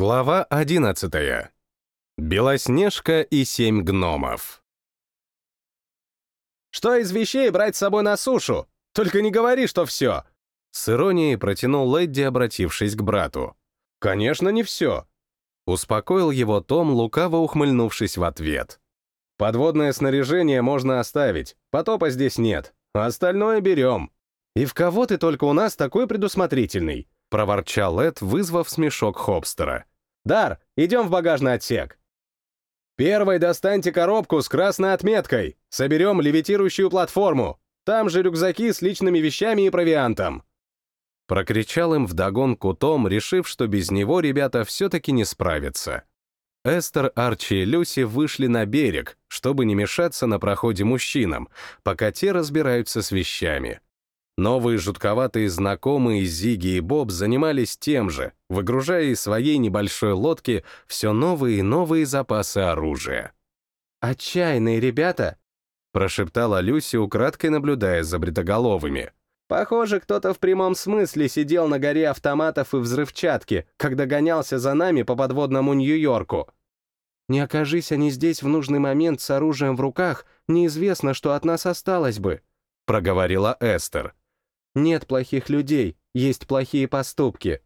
Глава одиннадцатая. Белоснежка и семь гномов. «Что из вещей брать с собой на сушу? Только не говори, что все!» С иронией протянул Лэдди, обратившись к брату. «Конечно, не все!» Успокоил его Том, лукаво ухмыльнувшись в ответ. «Подводное снаряжение можно оставить, потопа здесь нет, а остальное берем. И в кого ты только у нас такой предусмотрительный?» — проворчал Эд, вызвав смешок Хобстера. «Дар, идем в багажный отсек!» «Первой достаньте коробку с красной отметкой. Соберем левитирующую платформу. Там же рюкзаки с личными вещами и провиантом». Прокричал им вдогонку Том, решив, что без него ребята все-таки не справятся. Эстер, Арчи и Люси вышли на берег, чтобы не мешаться на проходе мужчинам, пока те разбираются с вещами. Новые жутковатые знакомые Зиги и Боб занимались тем же, выгружая из своей небольшой лодки все новые и новые запасы оружия. «Отчаянные ребята!» — прошептала Люси, украдкой наблюдая за бритоголовыми. «Похоже, кто-то в прямом смысле сидел на горе автоматов и взрывчатки, когда гонялся за нами по подводному Нью-Йорку. Не окажись они здесь в нужный момент с оружием в руках, неизвестно, что от нас осталось бы», — проговорила Эстер. Нет плохих людей, есть плохие поступки.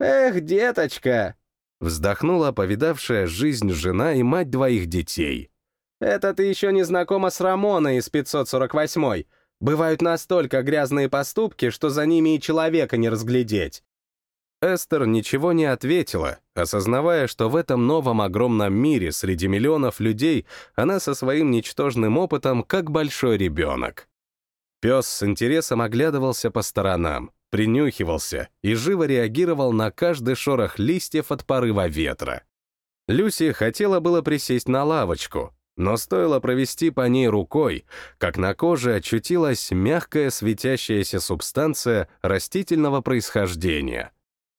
«Эх, деточка!» Вздохнула повидавшая жизнь жена и мать двоих детей. «Это ты еще не знакома с Рамоной из 548-й. Бывают настолько грязные поступки, что за ними и человека не разглядеть». Эстер ничего не ответила, осознавая, что в этом новом огромном мире среди миллионов людей она со своим ничтожным опытом как большой ребенок. Пес с интересом оглядывался по сторонам, принюхивался и живо реагировал на каждый шорох листьев от порыва ветра. Люси хотела было присесть на лавочку, но стоило провести по ней рукой, как на коже очутилась мягкая светящаяся субстанция растительного происхождения.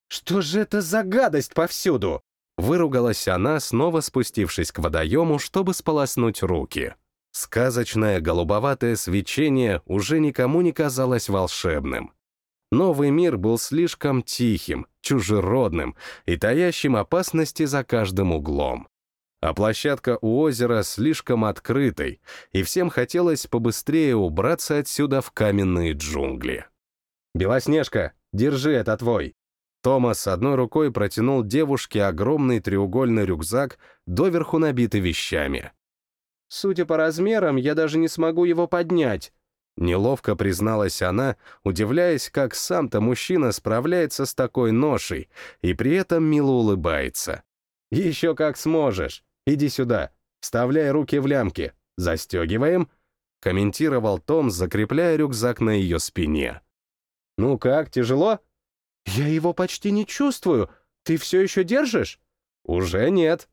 «Что же это за гадость повсюду?» Выругалась она, снова спустившись к водоему, чтобы сполоснуть руки. Сказочное голубоватое свечение уже никому не казалось волшебным. Новый мир был слишком тихим, чужеродным и таящим опасности за каждым углом. А площадка у озера слишком открытой, и всем хотелось побыстрее убраться отсюда в каменные джунгли. «Белоснежка, держи это твой!» Томас одной рукой протянул девушке огромный треугольный рюкзак, доверху набитый вещами. Судя по размерам, я даже не смогу его поднять. Неловко призналась она, удивляясь, как сам-то мужчина справляется с такой ношей и при этом мило улыбается. «Еще как сможешь. Иди сюда. Вставляй руки в лямки. Застегиваем», — комментировал Том, закрепляя рюкзак на ее спине. «Ну как, тяжело?» «Я его почти не чувствую. Ты все еще держишь?» «Уже нет»,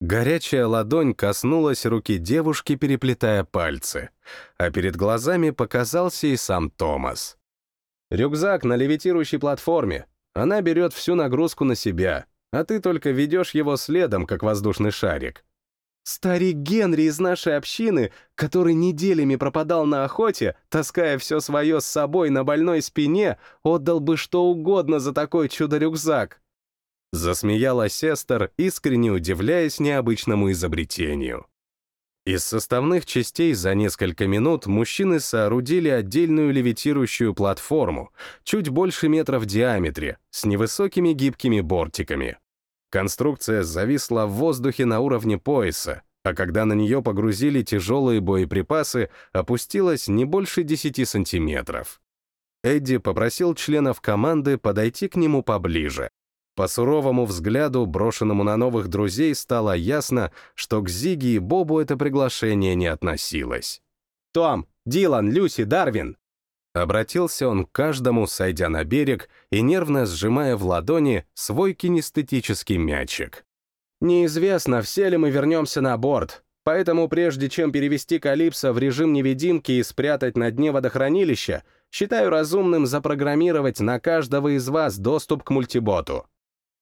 Горячая ладонь коснулась руки девушки, переплетая пальцы, а перед глазами показался и сам Томас. «Рюкзак на левитирующей платформе. Она берет всю нагрузку на себя, а ты только ведешь его следом, как воздушный шарик. Старик Генри из нашей общины, который неделями пропадал на охоте, таская все свое с собой на больной спине, отдал бы что угодно за такой чудо-рюкзак. Засмеялась Эстер, искренне удивляясь необычному изобретению. Из составных частей за несколько минут мужчины соорудили отдельную левитирующую платформу, чуть больше метра в диаметре, с невысокими гибкими бортиками. Конструкция зависла в воздухе на уровне пояса, а когда на нее погрузили тяжелые боеприпасы, опустилась не больше 10 сантиметров. Эдди попросил членов команды подойти к нему поближе. По суровому взгляду, брошенному на новых друзей, стало ясно, что к Зиги и Бобу это приглашение не относилось. «Том, Дилан, Люси, Дарвин!» Обратился он к каждому, сойдя на берег и нервно сжимая в ладони свой кинестетический мячик. «Неизвестно, все ли мы вернемся на борт, поэтому прежде чем перевести Калипсо в режим невидимки и спрятать на дне водохранилища, считаю разумным запрограммировать на каждого из вас доступ к мультиботу.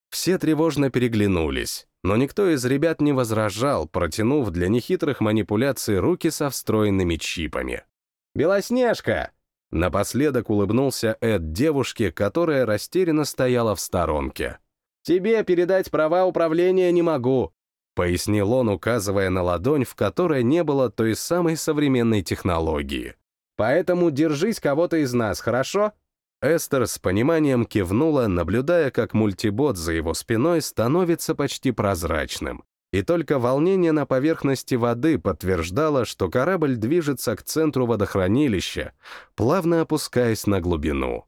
Все тревожно переглянулись, но никто из ребят не возражал, протянув для нехитрых манипуляций руки со встроенными чипами. «Белоснежка!» Напоследок улыбнулся Эд девушке, которая растерянно стояла в сторонке. Тебе передать права управления не могу», — пояснил он, указывая на ладонь, в которой не было той самой современной технологии. «Поэтому держись кого-то из нас, хорошо?» Эстер с пониманием кивнула, наблюдая, как мультибот за его спиной становится почти прозрачным. И только волнение на поверхности воды подтверждало, что корабль движется к центру водохранилища, плавно опускаясь на глубину.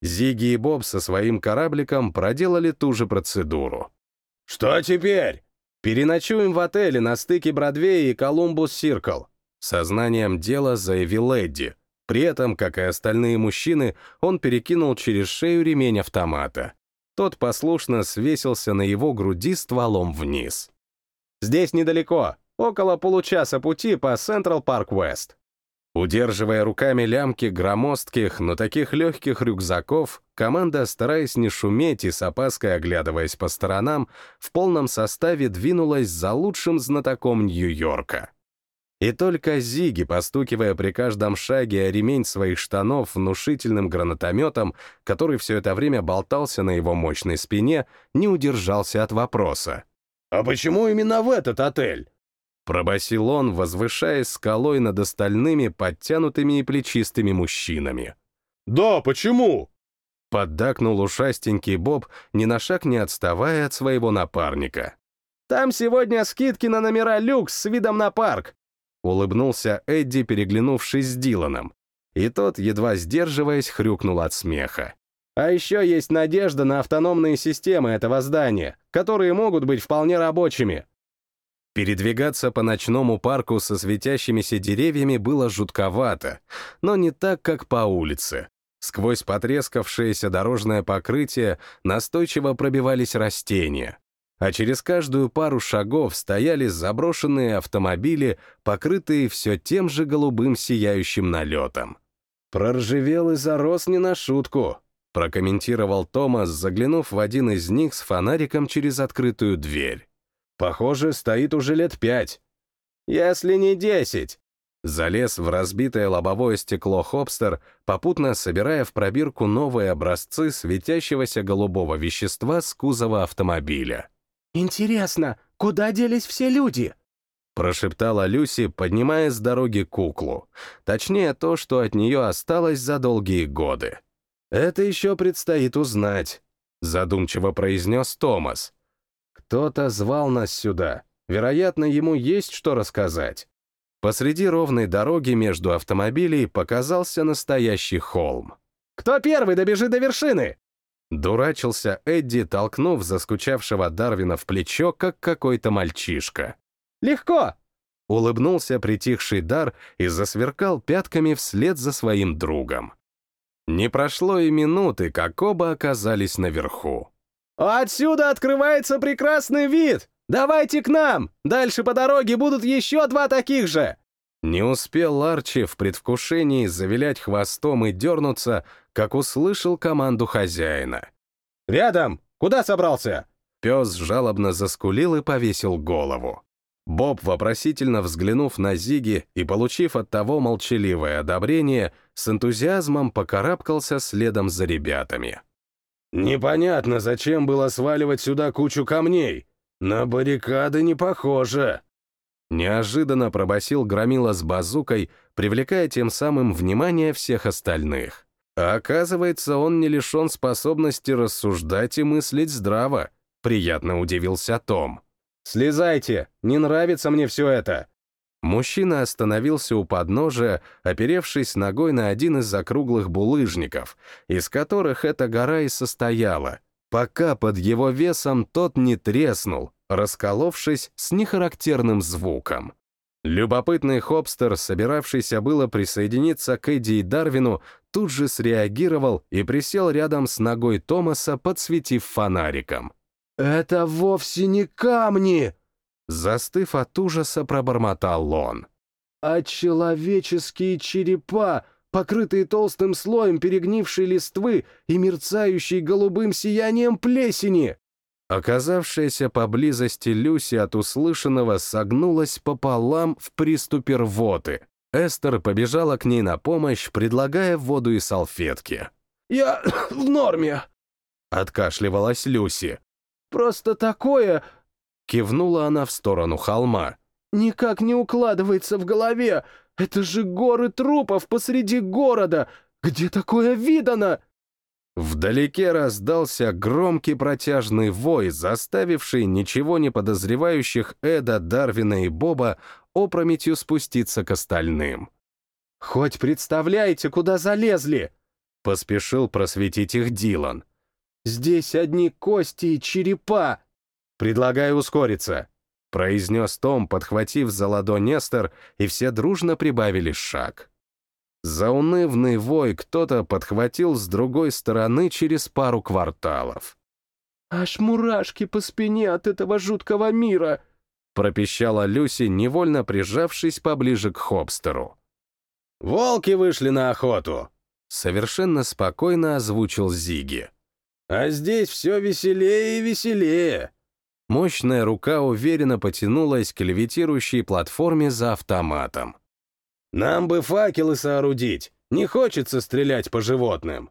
Зиги и Боб со своим корабликом проделали ту же процедуру. «Что теперь?» «Переночуем в отеле на стыке Бродвея и Колумбус Сиркл», сознанием дела заявил Эдди. При этом, как и остальные мужчины, он перекинул через шею ремень автомата. Тот послушно свесился на его груди стволом вниз. «Здесь недалеко, около получаса пути по Централ Парк Вест. Удерживая руками лямки громоздких, но таких легких рюкзаков, команда, стараясь не шуметь и с опаской оглядываясь по сторонам, в полном составе двинулась за лучшим знатоком Нью-Йорка. И только Зиги, постукивая при каждом шаге о ремень своих штанов внушительным гранатометом, который все это время болтался на его мощной спине, не удержался от вопроса. «А почему именно в этот отель?» Пробасил он, возвышаясь скалой над остальными подтянутыми и плечистыми мужчинами. «Да, почему?» Поддакнул ушастенький Боб, ни на шаг не отставая от своего напарника. «Там сегодня скидки на номера люкс с видом на парк!» Улыбнулся Эдди, переглянувшись с Диланом. И тот, едва сдерживаясь, хрюкнул от смеха. «А еще есть надежда на автономные системы этого здания, которые могут быть вполне рабочими. Передвигаться по ночному парку со светящимися деревьями было жутковато, но не так, как по улице. Сквозь потрескавшееся дорожное покрытие настойчиво пробивались растения, а через каждую пару шагов стояли заброшенные автомобили, покрытые все тем же голубым сияющим налетом. «Проржавел и зарос не на шутку», — прокомментировал Томас, заглянув в один из них с фонариком через открытую дверь. Похоже, стоит уже лет пять. Если не десять. Залез в разбитое лобовое стекло Хопстер, попутно собирая в пробирку новые образцы светящегося голубого вещества с кузова автомобиля. «Интересно, куда делись все люди?» прошептала Люси, поднимая с дороги куклу. Точнее, то, что от нее осталось за долгие годы. «Это еще предстоит узнать», — задумчиво произнес Томас. Кто-то звал нас сюда. Вероятно, ему есть что рассказать. Посреди ровной дороги между автомобилей показался настоящий холм. «Кто первый добежит до вершины?» Дурачился Эдди, толкнув заскучавшего Дарвина в плечо, как какой-то мальчишка. «Легко!» Улыбнулся притихший Дар и засверкал пятками вслед за своим другом. Не прошло и минуты, как оба оказались наверху. «Отсюда открывается прекрасный вид! Давайте к нам! Дальше по дороге будут еще два таких же!» Не успел Арчи в предвкушении завилять хвостом и дернуться, как услышал команду хозяина. «Рядом! Куда собрался?» Пес жалобно заскулил и повесил голову. Боб, вопросительно взглянув на Зиги и получив от того молчаливое одобрение, с энтузиазмом покарабкался следом за ребятами. Непонятно, зачем было сваливать сюда кучу камней. На баррикады не похоже. Неожиданно пробасил Громила с базукой, привлекая тем самым внимание всех остальных. А оказывается, он не лишен способности рассуждать и мыслить здраво. Приятно удивился Том. «Слезайте! Не нравится мне все это!» Мужчина остановился у подножия, оперевшись ногой на один из закруглых булыжников, из которых эта гора и состояла, пока под его весом тот не треснул, расколовшись с нехарактерным звуком. Любопытный хопстер, собиравшийся было присоединиться к Эдди и Дарвину, тут же среагировал и присел рядом с ногой Томаса, подсветив фонариком. «Это вовсе не камни!» Застыв от ужаса, пробормотал он. «А человеческие черепа, покрытые толстым слоем перегнившей листвы и мерцающей голубым сиянием плесени!» Оказавшаяся поблизости Люси от услышанного согнулась пополам в приступе рвоты. Эстер побежала к ней на помощь, предлагая воду и салфетки. «Я в норме», — откашливалась Люси. просто такое...» Кивнула она в сторону холма. «Никак не укладывается в голове. Это же горы трупов посреди города. Где такое видано?» Вдалеке раздался громкий протяжный вой, заставивший ничего не подозревающих Эда, Дарвина и Боба опрометью спуститься к остальным. «Хоть представляете, куда залезли!» — поспешил просветить их Дилан. «Здесь одни кости и черепа!» «Предлагаю ускориться», — произнес Том, подхватив за ладонь Нестор, и все дружно прибавили шаг. Заунывный вой кто-то подхватил с другой стороны через пару кварталов. «Аж мурашки по спине от этого жуткого мира!» пропищала Люси, невольно прижавшись поближе к Хобстеру. «Волки вышли на охоту!» Совершенно спокойно озвучил Зиги. «А здесь все веселее и веселее!» Мощная рука уверенно потянулась к левитирующей платформе за автоматом. Нам бы факелы соорудить. Не хочется стрелять по животным.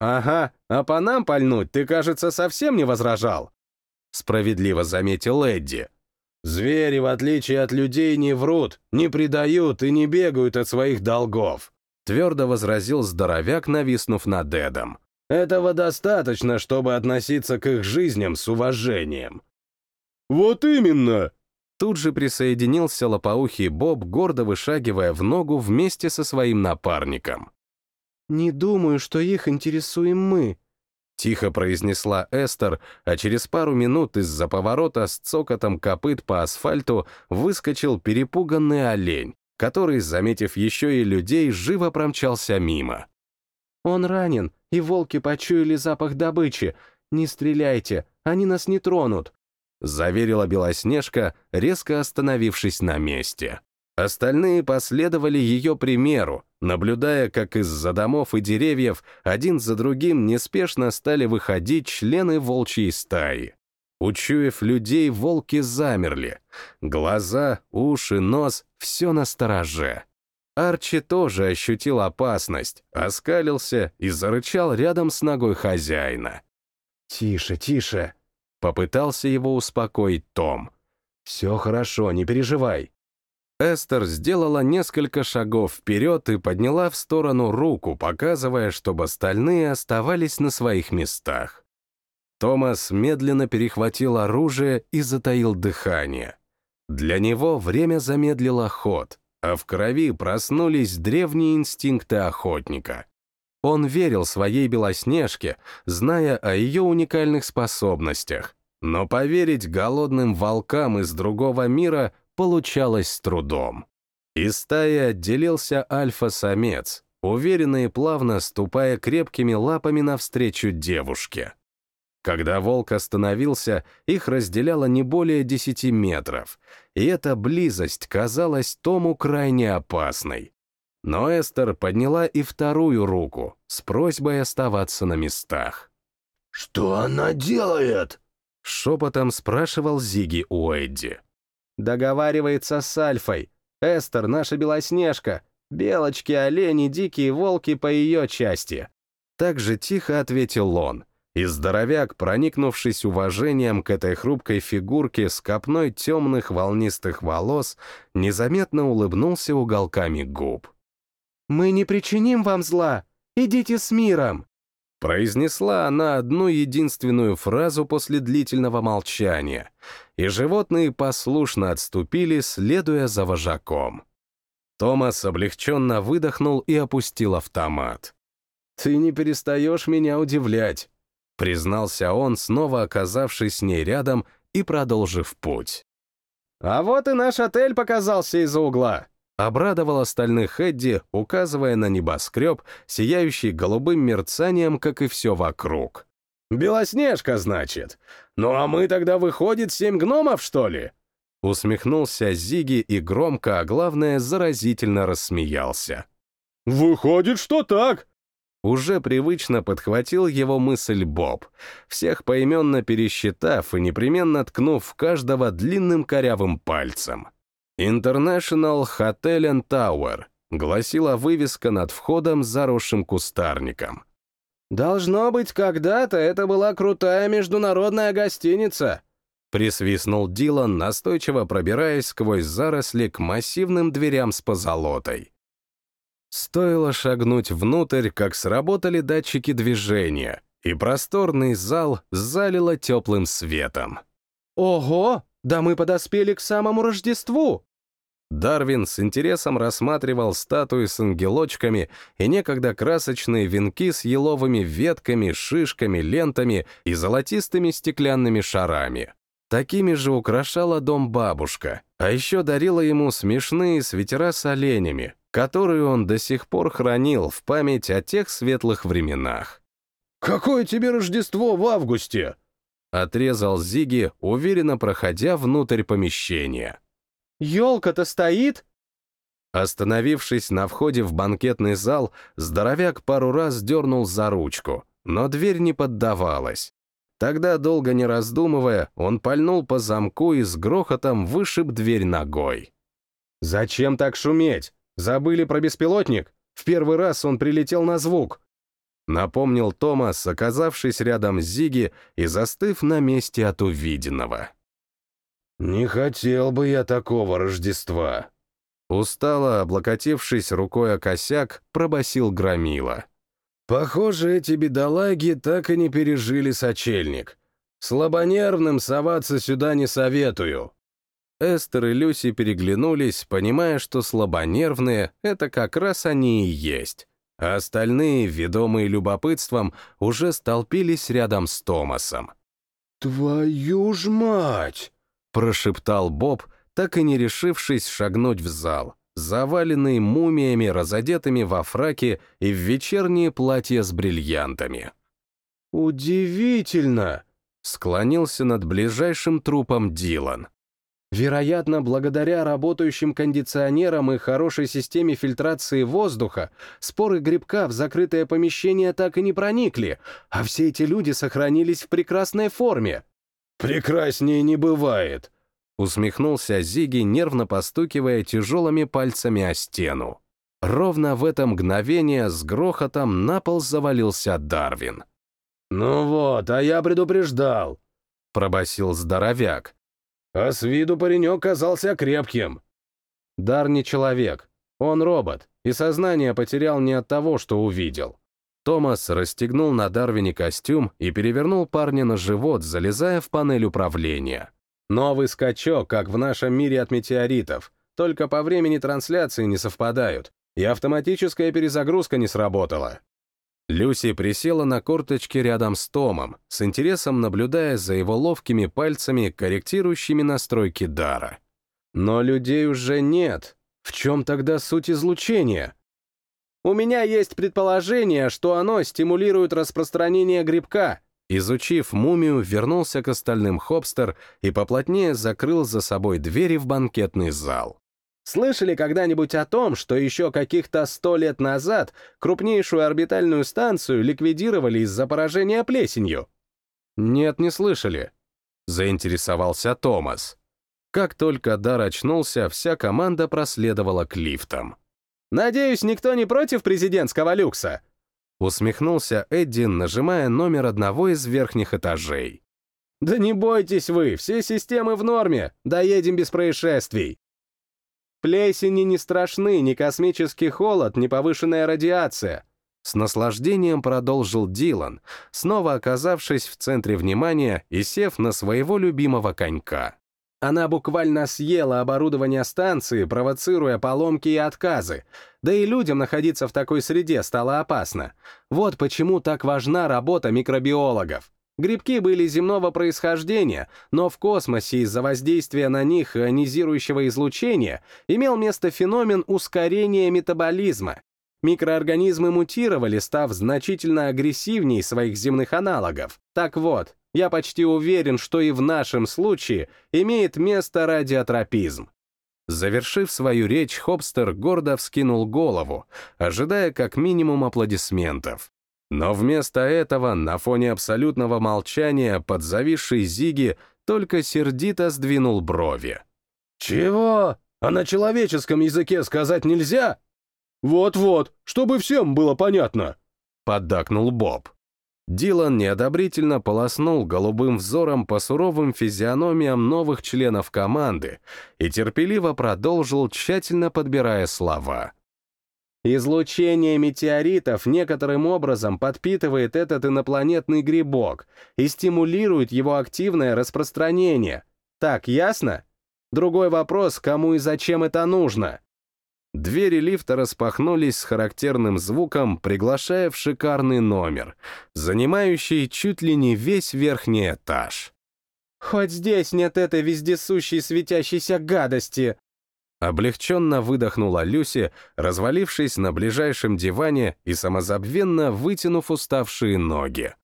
Ага, а по нам пальнуть ты, кажется, совсем не возражал. Справедливо заметил Эдди. Звери, в отличие от людей, не врут, не предают и не бегают от своих долгов. Твердо возразил здоровяк, нависнув над Эдом. Этого достаточно, чтобы относиться к их жизням с уважением. «Вот именно!» Тут же присоединился лопоухий Боб, гордо вышагивая в ногу вместе со своим напарником. «Не думаю, что их интересуем мы», — тихо произнесла Эстер, а через пару минут из-за поворота с цокотом копыт по асфальту выскочил перепуганный олень, который, заметив еще и людей, живо промчался мимо. «Он ранен, и волки почуяли запах добычи. Не стреляйте, они нас не тронут. — заверила Белоснежка, резко остановившись на месте. Остальные последовали ее примеру, наблюдая, как из-за домов и деревьев один за другим неспешно стали выходить члены волчьей стаи. Учуяв людей, волки замерли. Глаза, уши, нос — все на стороже. Арчи тоже ощутил опасность, оскалился и зарычал рядом с ногой хозяина. «Тише, тише!» Попытался его успокоить Том. «Все хорошо, не переживай». Эстер сделала несколько шагов вперед и подняла в сторону руку, показывая, чтобы остальные оставались на своих местах. Томас медленно перехватил оружие и затаил дыхание. Для него время замедлило ход, а в крови проснулись древние инстинкты охотника. Он верил своей Белоснежке, зная о ее уникальных способностях, но поверить голодным волкам из другого мира получалось с трудом. Из стаи отделился альфа-самец, уверенно и плавно ступая крепкими лапами навстречу девушке. Когда волк остановился, их разделяло не более десяти метров, и эта близость казалась Тому крайне опасной. Но Эстер подняла и вторую руку с просьбой оставаться на местах. «Что она делает?» — шепотом спрашивал Зиги у Эдди. «Договаривается с Альфой. Эстер — наша Белоснежка. Белочки, олени, дикие волки по ее части». Так же тихо ответил он, и здоровяк, проникнувшись уважением к этой хрупкой фигурке с копной темных волнистых волос, незаметно улыбнулся уголками губ. «Мы не причиним вам зла! Идите с миром!» Произнесла она одну единственную фразу после длительного молчания, и животные послушно отступили, следуя за вожаком. Томас облегченно выдохнул и опустил автомат. «Ты не перестаешь меня удивлять», — признался он, снова оказавшись с ней рядом и продолжив путь. «А вот и наш отель показался из-за угла. Обрадовал остальных Эдди, указывая на небоскреб, сияющий голубым мерцанием, как и все вокруг. «Белоснежка, значит? Ну а мы тогда, выходит, семь гномов, что ли?» Усмехнулся Зиги и громко, а главное, заразительно рассмеялся. «Выходит, что так!» Уже привычно подхватил его мысль Боб, всех поименно пересчитав и непременно ткнув каждого длинным корявым пальцем. International Hotel and Tower, гласила вывеска над входом с заросшим кустарником. «Должно быть, когда-то это была крутая международная гостиница», присвистнул Дилан, настойчиво пробираясь сквозь заросли к массивным дверям с позолотой. Стоило шагнуть внутрь, как сработали датчики движения, и просторный зал залило теплым светом. «Ого! Да мы подоспели к самому Рождеству!» Дарвин с интересом рассматривал статуи с ангелочками и некогда красочные венки с еловыми ветками, шишками, лентами и золотистыми стеклянными шарами. Такими же украшала дом бабушка, а еще дарила ему смешные свитера с оленями, которые он до сих пор хранил в память о тех светлых временах. «Какое тебе Рождество в августе?» — отрезал Зиги, уверенно проходя внутрь помещения. «Елка-то стоит?» Остановившись на входе в банкетный зал, здоровяк пару раз дернул за ручку, но дверь не поддавалась. Тогда, долго не раздумывая, он пальнул по замку и с грохотом вышиб дверь ногой. «Зачем так шуметь? Забыли про беспилотник? В первый раз он прилетел на звук». Напомнил Томас, оказавшись рядом с Зиги и застыв на месте от увиденного. «Не хотел бы я такого Рождества», Устало, облокотившись рукой о косяк, пробасил Громила. «Похоже, эти бедолаги так и не пережили сочельник. Слабонервным соваться сюда не советую». Эстер и Люси переглянулись, понимая, что слабонервные — это как раз они и есть. А остальные, ведомые любопытством, уже столпились рядом с Томасом. «Твою ж мать!» — прошептал Боб, так и не решившись шагнуть в зал, заваленный мумиями, разодетыми во фраке и в вечерние платья с бриллиантами. «Удивительно!» — склонился над ближайшим трупом Дилан. Вероятно, благодаря работающим кондиционерам и хорошей системе фильтрации воздуха, споры грибка в закрытое помещение так и не проникли, а все эти люди сохранились в прекрасной форме. «Прекраснее не бывает», — усмехнулся Зиги, нервно постукивая тяжелыми пальцами о стену. Ровно в это мгновение с грохотом на пол завалился Дарвин. «Ну вот, а я предупреждал», — пробасил здоровяк. «А с виду паренек казался крепким». Дар не человек, он робот, и сознание потерял не от того, что увидел. Томас расстегнул на Дарвине костюм и перевернул парня на живот, залезая в панель управления. Новый скачок, как в нашем мире от метеоритов, только по времени трансляции не совпадают, и автоматическая перезагрузка не сработала. Люси присела на корточки рядом с Томом, с интересом наблюдая за его ловкими пальцами, корректирующими настройки дара. Но людей уже нет. В чем тогда суть излучения? У меня есть предположение, что оно стимулирует распространение грибка. Изучив мумию, вернулся к остальным Хопстер и поплотнее закрыл за собой двери в банкетный зал. Слышали когда-нибудь о том, что еще каких-то сто лет назад крупнейшую орбитальную станцию ликвидировали из-за поражения плесенью? Нет, не слышали. Заинтересовался Томас. Как только Дар очнулся, вся команда проследовала к лифтам. «Надеюсь, никто не против президентского люкса?» Усмехнулся Эдди, нажимая номер одного из верхних этажей. «Да не бойтесь вы, все системы в норме, доедем без происшествий». Плесени не страшны, ни космический холод, ни повышенная радиация. С наслаждением продолжил Дилан, снова оказавшись в центре внимания и сев на своего любимого конька. Она буквально съела оборудование станции, провоцируя поломки и отказы. Да и людям находиться в такой среде стало опасно. Вот почему так важна работа микробиологов. Грибки были земного происхождения, но в космосе из-за воздействия на них ионизирующего излучения имел место феномен ускорения метаболизма. Микроорганизмы мутировали, став значительно агрессивнее своих земных аналогов. Так вот, я почти уверен, что и в нашем случае имеет место радиотропизм. Завершив свою речь, Хобстер гордо вскинул голову, ожидая как минимум аплодисментов. Но вместо этого, на фоне абсолютного молчания, под зависшей Зиги только сердито сдвинул брови. «Чего? А на человеческом языке сказать нельзя?» «Вот-вот, чтобы всем было понятно», — поддакнул Боб. Дилан неодобрительно полоснул голубым взором по суровым физиономиям новых членов команды и терпеливо продолжил, тщательно подбирая слова. Излучение метеоритов некоторым образом подпитывает этот инопланетный грибок и стимулирует его активное распространение. Так, ясно? Другой вопрос, кому и зачем это нужно? Двери лифта распахнулись с характерным звуком, приглашая в шикарный номер, занимающий чуть ли не весь верхний этаж. «Хоть здесь нет этой вездесущей светящейся гадости!» Облегченно выдохнула Люси, развалившись на ближайшем диване и самозабвенно вытянув уставшие ноги.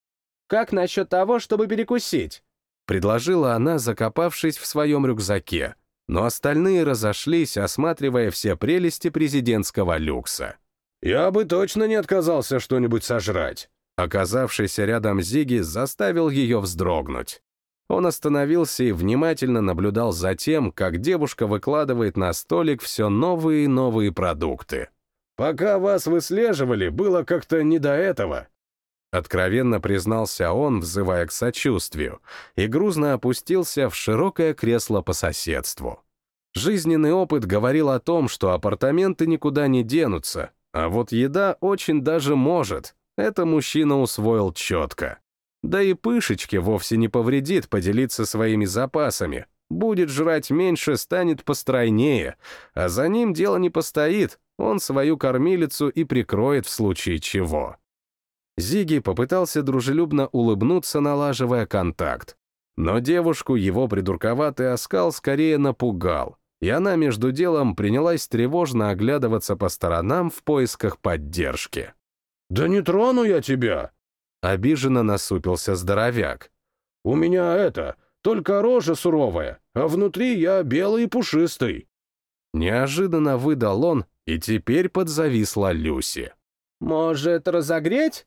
«Как насчет того, чтобы перекусить?» Предложила она, закопавшись в своем рюкзаке но остальные разошлись, осматривая все прелести президентского люкса. «Я бы точно не отказался что-нибудь сожрать». Оказавшийся рядом Зиги заставил ее вздрогнуть. Он остановился и внимательно наблюдал за тем, как девушка выкладывает на столик все новые и новые продукты. «Пока вас выслеживали, было как-то не до этого», Откровенно признался он, взывая к сочувствию, и грузно опустился в широкое кресло по соседству. Жизненный опыт говорил о том, что апартаменты никуда не денутся, а вот еда очень даже может. Это мужчина усвоил четко. Да и пышечке вовсе не повредит поделиться своими запасами. Будет жрать меньше, станет постройнее, а за ним дело не постоит, он свою кормилицу и прикроет в случае чего. Зиги попытался дружелюбно улыбнуться, налаживая контакт. Но девушку его придурковатый оскал скорее напугал, и она между делом принялась тревожно оглядываться по сторонам в поисках поддержки. «Да не трону я тебя!» Обиженно насупился здоровяк. «У меня это, только рожа суровая, а внутри я белый и пушистый». Неожиданно выдал он, и теперь подзависла Люси. «Может, разогреть?»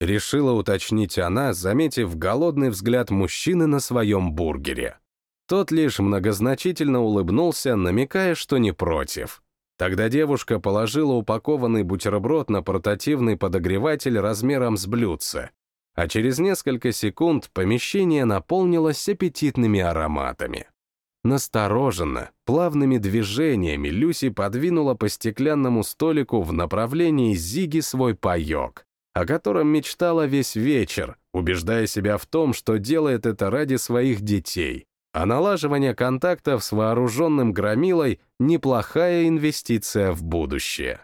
Решила уточнить она, заметив голодный взгляд мужчины на своем бургере. Тот лишь многозначительно улыбнулся, намекая, что не против. Тогда девушка положила упакованный бутерброд на портативный подогреватель размером с блюдце, а через несколько секунд помещение наполнилось аппетитными ароматами. Настороженно, плавными движениями Люси подвинула по стеклянному столику в направлении Зиги свой паек о котором мечтала весь вечер, убеждая себя в том, что делает это ради своих детей, а налаживание контактов с вооруженным громилой — неплохая инвестиция в будущее.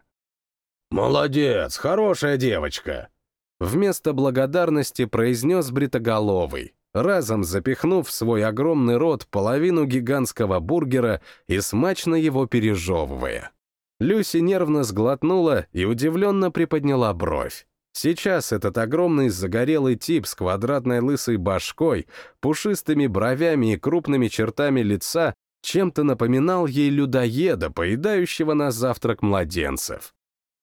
«Молодец, хорошая девочка!» Вместо благодарности произнес Бритоголовый, разом запихнув в свой огромный рот половину гигантского бургера и смачно его пережевывая. Люси нервно сглотнула и удивленно приподняла бровь. Сейчас этот огромный загорелый тип с квадратной лысой башкой, пушистыми бровями и крупными чертами лица чем-то напоминал ей людоеда, поедающего на завтрак младенцев.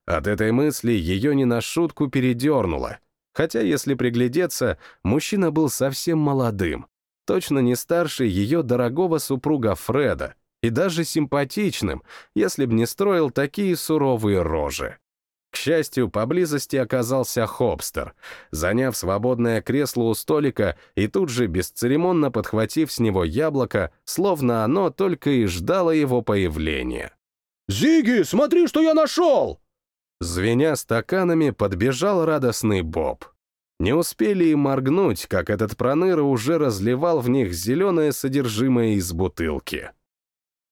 От этой мысли ее не на шутку передернуло. Хотя, если приглядеться, мужчина был совсем молодым, точно не старше ее дорогого супруга Фреда, и даже симпатичным, если б не строил такие суровые рожи. К счастью, поблизости оказался Хобстер, заняв свободное кресло у столика и тут же бесцеремонно подхватив с него яблоко, словно оно только и ждало его появления. «Зиги, смотри, что я нашел!» Звеня стаканами, подбежал радостный Боб. Не успели и моргнуть, как этот проныра уже разливал в них зеленое содержимое из бутылки.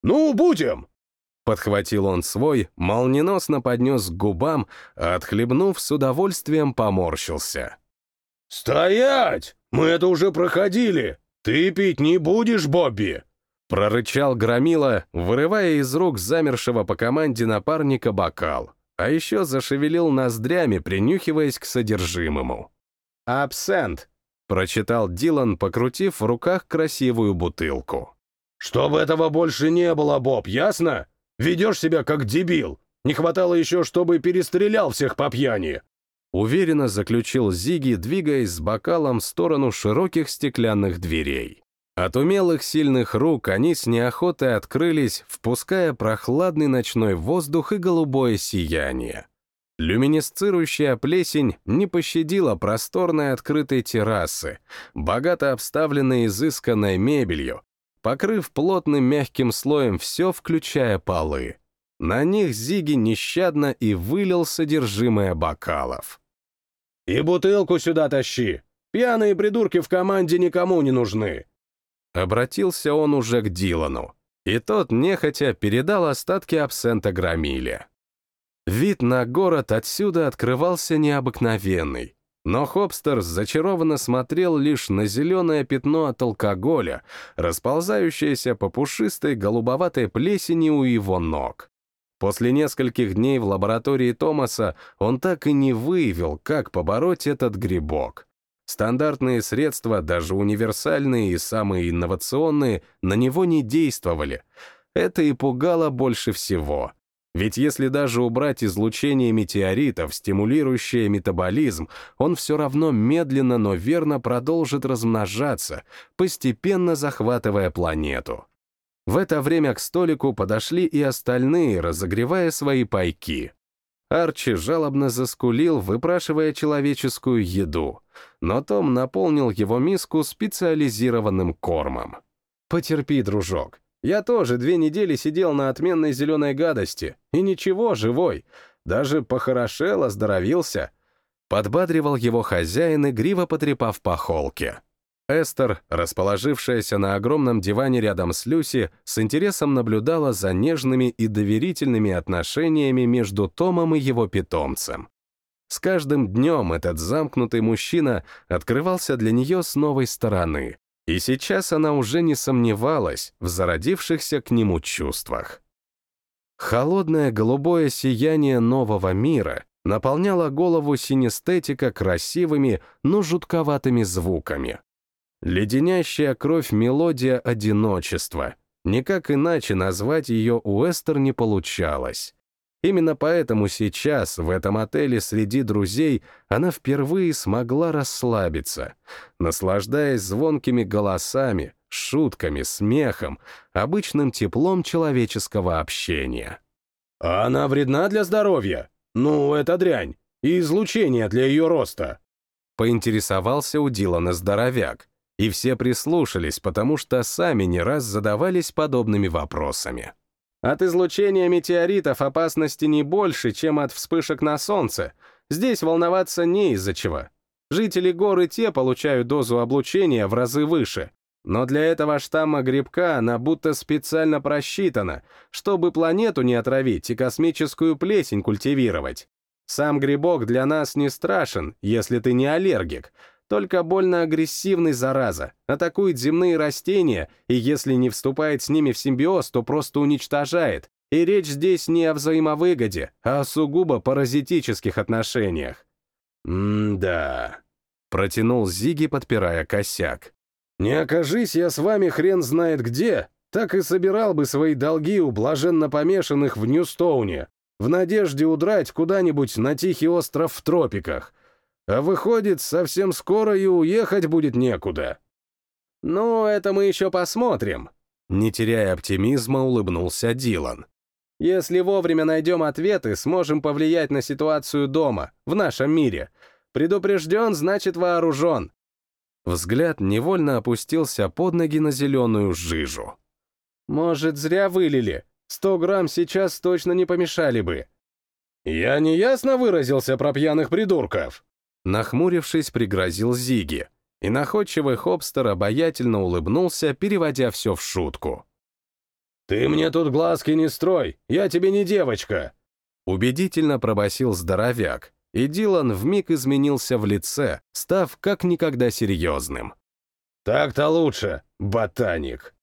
«Ну, будем!» Подхватил он свой, молниеносно поднес к губам, а отхлебнув, с удовольствием поморщился. «Стоять! Мы это уже проходили! Ты пить не будешь, Бобби!» Прорычал Громила, вырывая из рук замершего по команде напарника бокал, а еще зашевелил ноздрями, принюхиваясь к содержимому. «Абсент», — прочитал Дилан, покрутив в руках красивую бутылку. «Чтобы этого больше не было, Боб, ясно? Ведешь себя как дебил. Не хватало еще, чтобы перестрелял всех по пьяни. Уверенно заключил Зиги, двигаясь с бокалом в сторону широких стеклянных дверей. От умелых сильных рук они с неохотой открылись, впуская прохладный ночной воздух и голубое сияние. Люминесцирующая плесень не пощадила просторной открытой террасы, богато обставленной изысканной мебелью, покрыв плотным мягким слоем все, включая полы. На них Зиги нещадно и вылил содержимое бокалов. «И бутылку сюда тащи! Пьяные придурки в команде никому не нужны!» Обратился он уже к Дилану, и тот нехотя передал остатки абсента Громиле. Вид на город отсюда открывался необыкновенный, но Хопстер зачарованно смотрел лишь на зеленое пятно от алкоголя, расползающееся по пушистой голубоватой плесени у его ног. После нескольких дней в лаборатории Томаса он так и не выявил, как побороть этот грибок. Стандартные средства, даже универсальные и самые инновационные, на него не действовали. Это и пугало больше всего. Ведь если даже убрать излучение метеоритов, стимулирующее метаболизм, он все равно медленно, но верно продолжит размножаться, постепенно захватывая планету. В это время к столику подошли и остальные, разогревая свои пайки. Арчи жалобно заскулил, выпрашивая человеческую еду, но Том наполнил его миску специализированным кормом. «Потерпи, дружок. Я тоже две недели сидел на отменной зеленой гадости, и ничего, живой. Даже похорошел, оздоровился». Подбадривал его хозяин, игриво потрепав по холке. Эстер, расположившаяся на огромном диване рядом с Люси, с интересом наблюдала за нежными и доверительными отношениями между Томом и его питомцем. С каждым днем этот замкнутый мужчина открывался для нее с новой стороны, и сейчас она уже не сомневалась в зародившихся к нему чувствах. Холодное голубое сияние нового мира наполняло голову синестетика красивыми, но жутковатыми звуками. Леденящая кровь мелодия одиночества. Никак иначе назвать ее у Эстер не получалось. Именно поэтому сейчас, в этом отеле среди друзей, она впервые смогла расслабиться, наслаждаясь звонкими голосами, шутками, смехом, обычным теплом человеческого общения. «А она вредна для здоровья? Ну, это дрянь. И излучение для ее роста», — поинтересовался у Дилана здоровяк и все прислушались, потому что сами не раз задавались подобными вопросами. От излучения метеоритов опасности не больше, чем от вспышек на Солнце. Здесь волноваться не из-за чего. Жители горы те получают дозу облучения в разы выше. Но для этого штамма грибка она будто специально просчитана, чтобы планету не отравить и космическую плесень культивировать. Сам грибок для нас не страшен, если ты не аллергик, только больно агрессивный, зараза, атакует земные растения, и если не вступает с ними в симбиоз, то просто уничтожает. И речь здесь не о взаимовыгоде, а о сугубо паразитических отношениях. «М-да», — протянул Зиги, подпирая косяк. «Не окажись я с вами хрен знает где, так и собирал бы свои долги у блаженно помешанных в Ньюстоуне, в надежде удрать куда-нибудь на тихий остров в тропиках, а выходит, совсем скоро и уехать будет некуда. Ну, это мы еще посмотрим. Не теряя оптимизма, улыбнулся Дилан. Если вовремя найдем ответы, сможем повлиять на ситуацию дома, в нашем мире. Предупрежден, значит вооружен. Взгляд невольно опустился под ноги на зеленую жижу. Может, зря вылили. Сто грамм сейчас точно не помешали бы. Я неясно выразился про пьяных придурков. Нахмурившись, пригрозил Зиги, и находчивый Хобстер обаятельно улыбнулся, переводя все в шутку. «Ты мне тут глазки не строй, я тебе не девочка!» Убедительно пробасил здоровяк, и Дилан вмиг изменился в лице, став как никогда серьезным. «Так-то лучше, ботаник!»